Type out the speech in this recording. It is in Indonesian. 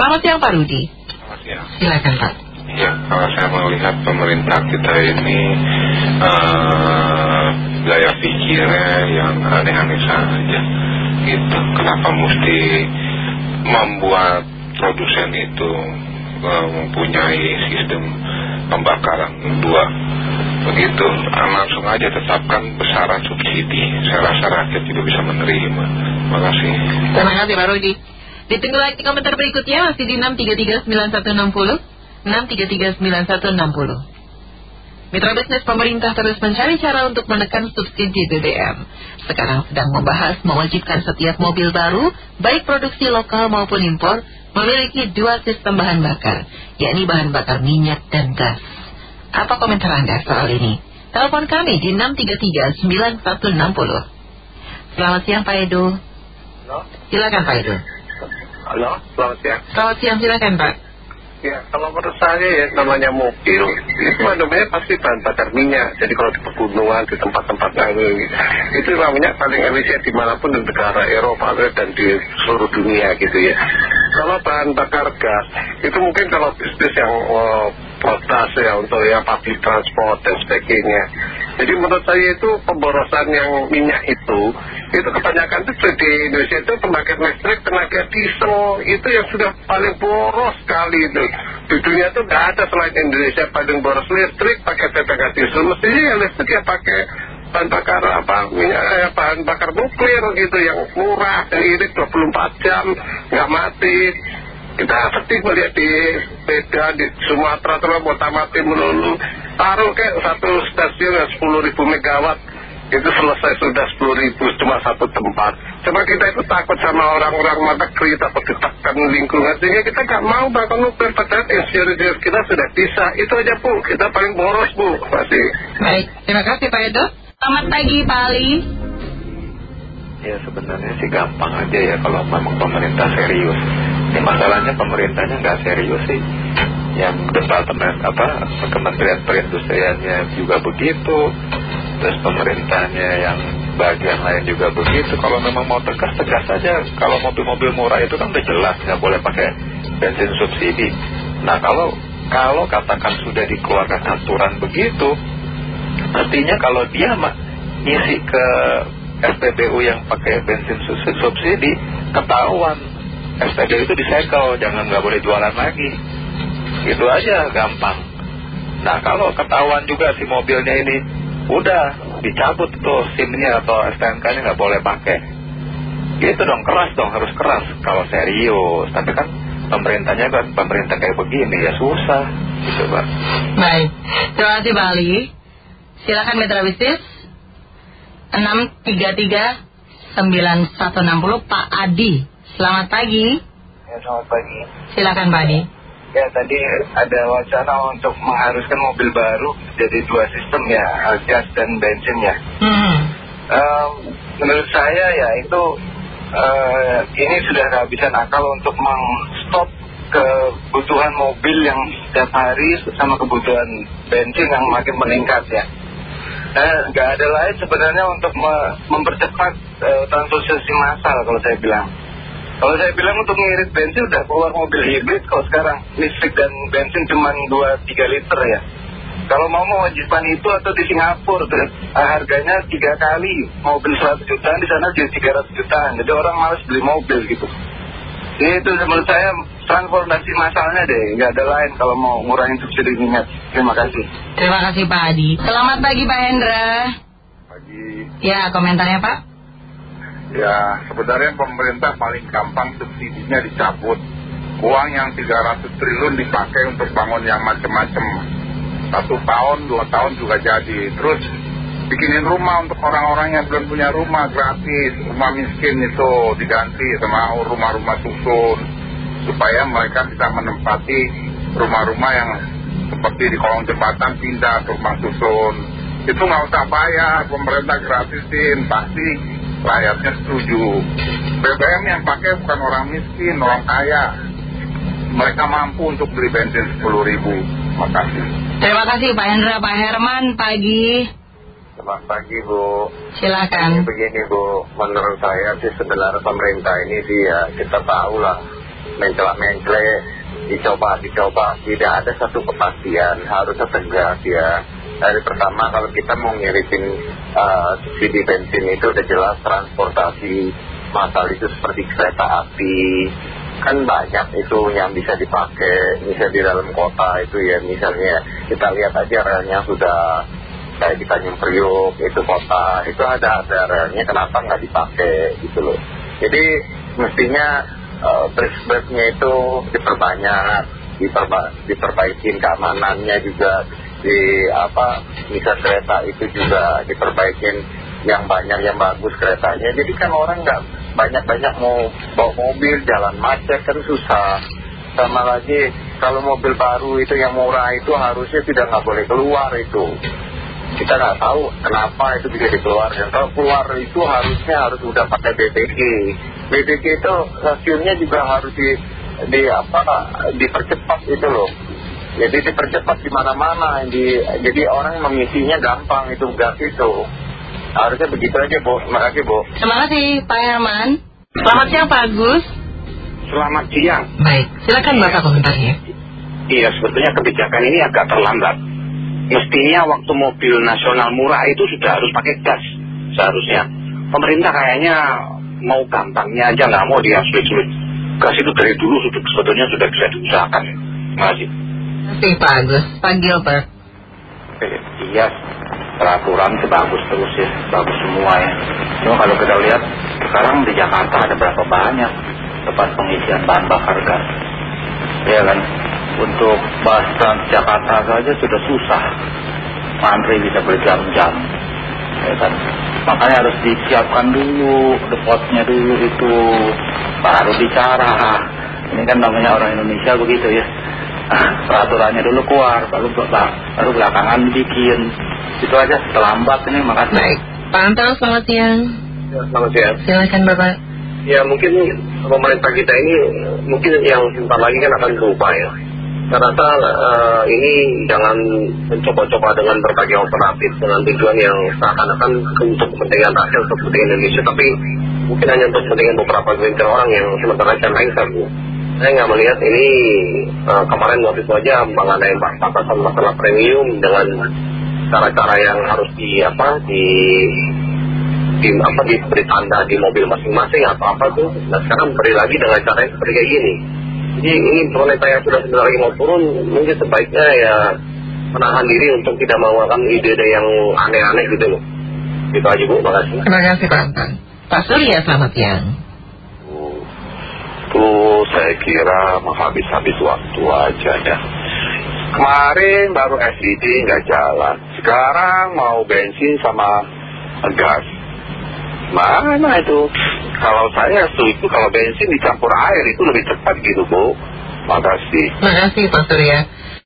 Selamat siang Pak Rudi. Selamat siang. Silakan Pak. Ya, kalau saya melihat pemerintah kita ini uh, gaya pikirnya yang aneh-aneh saja. Gitu. Kenapa mesti membuat produsen itu uh, mempunyai sistem pembakaran dua begitu langsung aja tetapkan besaran subsidi saya rasa rakyat juga bisa menerima terima kasih terima kasih Pak Rudi ditunggu lagi komentar berikutnya masih di 6339160 6339160 Mitra bisnis pemerintah terus mencari cara untuk menekan subsidi BBM. Sekarang sedang membahas mewajibkan setiap mobil baru, baik produksi lokal maupun impor, memiliki dua sistem bahan bakar, yakni bahan bakar minyak dan gas. Apa komentar Anda soal ini? Telepon kami di 633-9160. Selamat siang Pak Edo. Silakan Pak Edo. Halo, selamat siang. Selamat siang, silakan Pak. Ya, kalau menurut saya ya namanya mobil itu namanya pasti bahan bakar minyak. Jadi kalau di pegunungan, di tempat-tempat lain itu namanya paling efisien di mana pun di negara Eropa dan di seluruh dunia gitu ya. Kalau bahan bakar gas itu mungkin kalau bisnis yang oh, potas ya untuk ya public transport dan sebagainya. Jadi menurut saya itu pemborosan yang minyak itu itu kebanyakan itu di Indonesia itu pembangkit listrik tenaga diesel itu yang sudah paling boros sekali itu. Di dunia itu nggak ada selain Indonesia paling boros listrik pakai tenaga diesel. Mestinya ya listrik ya pakai bahan bakar apa minyak eh, bahan bakar nuklir gitu yang murah dan irit 24 jam nggak mati. Kita seperti melihat di Medan, di Sumatera, terus Mati melulu. Taruh kayak satu stasiun yang 10 ribu megawatt itu selesai sudah 10 ribu cuma satu tempat. Cuma kita itu takut sama orang-orang negeri takut ditekan lingkungan. Sehingga kita nggak mau bakal nuklir padahal insinyur kita sudah bisa. Itu aja bu. Kita paling boros bu. Masih baik. Terima kasih Pak Edo. Selamat pagi Pak Ali ya sebenarnya sih gampang aja ya kalau memang pemerintah serius. Ini masalahnya pemerintahnya nggak serius sih. Yang departemen apa kementerian perindustriannya juga begitu terus pemerintahnya yang bagian lain juga begitu. Kalau memang mau tegas tegas saja. Kalau mobil-mobil murah itu kan udah jelas nggak boleh pakai bensin subsidi. Nah kalau kalau katakan sudah dikeluarkan aturan begitu artinya kalau dia ngisi ke SPBU yang pakai bensin subsidi ketahuan SPBU itu disegel jangan nggak boleh jualan lagi. Itu aja gampang. Nah kalau ketahuan juga si mobilnya ini udah dicabut tuh SIM-nya atau STNK-nya nggak boleh pakai. Gitu dong keras dong harus keras kalau serius. Tapi kan pemerintahnya kan pemerintah kayak begini ya susah gitu Pak. Baik terima kasih Bali silakan mitra bisnis. 633-9160 Pak Adi. Selamat pagi. Ya selamat pagi. Silakan Pak Adi Ya tadi ada wacana untuk mengharuskan mobil baru jadi dua sistem ya gas dan bensin ya hmm. um, Menurut saya ya itu uh, ini sudah kehabisan akal untuk mengstop kebutuhan mobil yang setiap hari sama kebutuhan bensin yang makin meningkat ya eh, nggak ada lain sebenarnya untuk mempercepat eh, transfusi massal kalau saya bilang. Kalau saya bilang untuk ngirit bensin udah keluar mobil hibrid kalau sekarang listrik dan bensin cuma 2-3 liter ya. Kalau mau mewajibkan itu atau di Singapura tuh, eh, harganya tiga kali mobil 100 jutaan di sana jadi 300 jutaan. Jadi orang malas beli mobil gitu. Itu menurut saya transportasi masalahnya deh, nggak ada lain kalau mau ngurangin subsidi minyak. Terima kasih. Terima kasih Pak Adi. Selamat pagi Pak Hendra. Pagi. Ya, komentarnya Pak. Ya, sebenarnya pemerintah paling gampang subsidinya dicabut. Uang yang 300 triliun dipakai untuk bangun yang macam-macam. Satu tahun, dua tahun juga jadi. Terus bikinin rumah untuk orang-orang yang belum punya rumah gratis rumah miskin itu diganti sama rumah-rumah susun supaya mereka bisa menempati rumah-rumah yang seperti di kolong jembatan pindah ke rumah susun itu nggak usah bayar pemerintah gratisin pasti rakyatnya setuju. BBM yang pakai bukan orang miskin orang kaya. Mereka mampu untuk beli bensin 10 ribu. Makasih terima kasih Pak Hendra Pak Herman. Pagi. Selamat pagi Bu. Silakan. Begini Bu. Menurut saya sih sebenarnya pemerintah ini sih ya Kita tahu lah. Mencela-mencela dicoba dicoba tidak ada satu kepastian harusnya tegas ya dari pertama kalau kita mau ngiritin uh, subsidi bensin itu udah jelas transportasi masal itu seperti kereta api. Kan banyak itu yang bisa dipakai misalnya di dalam kota itu ya. Misalnya kita lihat aja relnya sudah kayak di Tanjung Priuk itu kota. Itu ada ada relnya kenapa nggak dipakai gitu loh. Jadi mestinya uh, bridge-bridge-nya itu diperbanyak diperba diperbaikin keamanannya juga di apa misal kereta itu juga diperbaikin yang banyak yang bagus keretanya. Jadi kan orang nggak banyak-banyak mau bawa mobil jalan macet kan susah. Sama lagi kalau mobil baru itu yang murah itu harusnya tidak nggak boleh keluar itu. Kita nggak tahu kenapa itu bisa dikeluarkan kalau keluar itu harusnya harus udah pakai BPG BPG itu stasiunnya juga harus di, di apa dipercepat itu loh jadi dipercepat di mana-mana. Jadi orang mengisinya gampang itu gas itu. Harusnya begitu aja Bu terima kasih Bu terima kasih Pak Herman. Selamat siang Pak Agus. Selamat siang. Baik silakan Bapak komentarnya. Iya sebetulnya kebijakan ini agak terlambat. Mestinya waktu mobil nasional murah itu sudah harus pakai gas seharusnya. Pemerintah kayaknya mau gampangnya aja nggak mau dia sulit-sulit gas itu dari dulu sebetulnya sudah bisa diusahakan. Terima kasih. terima kasih Pak Agus. Pak. Gilbert iya. Peraturan itu bagus terus ya. Bagus semua ya. Cuma kalau kita lihat sekarang di Jakarta ada berapa banyak tempat pengisian bahan bakar gas. Ya kan? Untuk bus Jakarta saja sudah susah. Antri bisa berjam-jam. Ya kan? Makanya harus disiapkan dulu depotnya dulu itu. Baru bicara. Ini kan namanya orang Indonesia begitu ya peraturannya dulu keluar baru baru belakangan bikin itu aja terlambat ini makasih. Baik. Pak Anto selamat siang. Ya, selamat siang. Silakan Bapak. Ya mungkin pemerintah kita ini mungkin yang sebentar lagi kan akan berubah ya. Saya rasa uh, ini jangan mencoba-coba dengan berbagai alternatif dengan tujuan yang seakan-akan untuk kepentingan rakyat untuk kepentingan Indonesia tapi mungkin hanya untuk kepentingan beberapa segelintir orang yang sementara saya lengser bu saya nggak melihat ini uh, kemarin waktu itu aja mengenai batasan masalah premium dengan cara-cara yang harus di apa di di apa diberi tanda di mobil masing-masing atau apa tuh. Nah sekarang beri lagi dengan cara yang seperti gini. Jadi ini pemerintah yang sudah sebentar lagi mau turun mungkin sebaiknya ya menahan diri untuk tidak melakukan ide-ide yang aneh-aneh gitu loh. Itu aja Bu, makasih. Terima kasih Pak Pak Surya selamat siang Tuh saya kira menghabis-habis waktu aja ya. Kemarin baru SID nggak jalan. Sekarang mau bensin sama gas. Mana itu? Kalau saya setuju kalau bensin dicampur air itu lebih cepat gitu Bu. Makasih. Terima kasih Pak Surya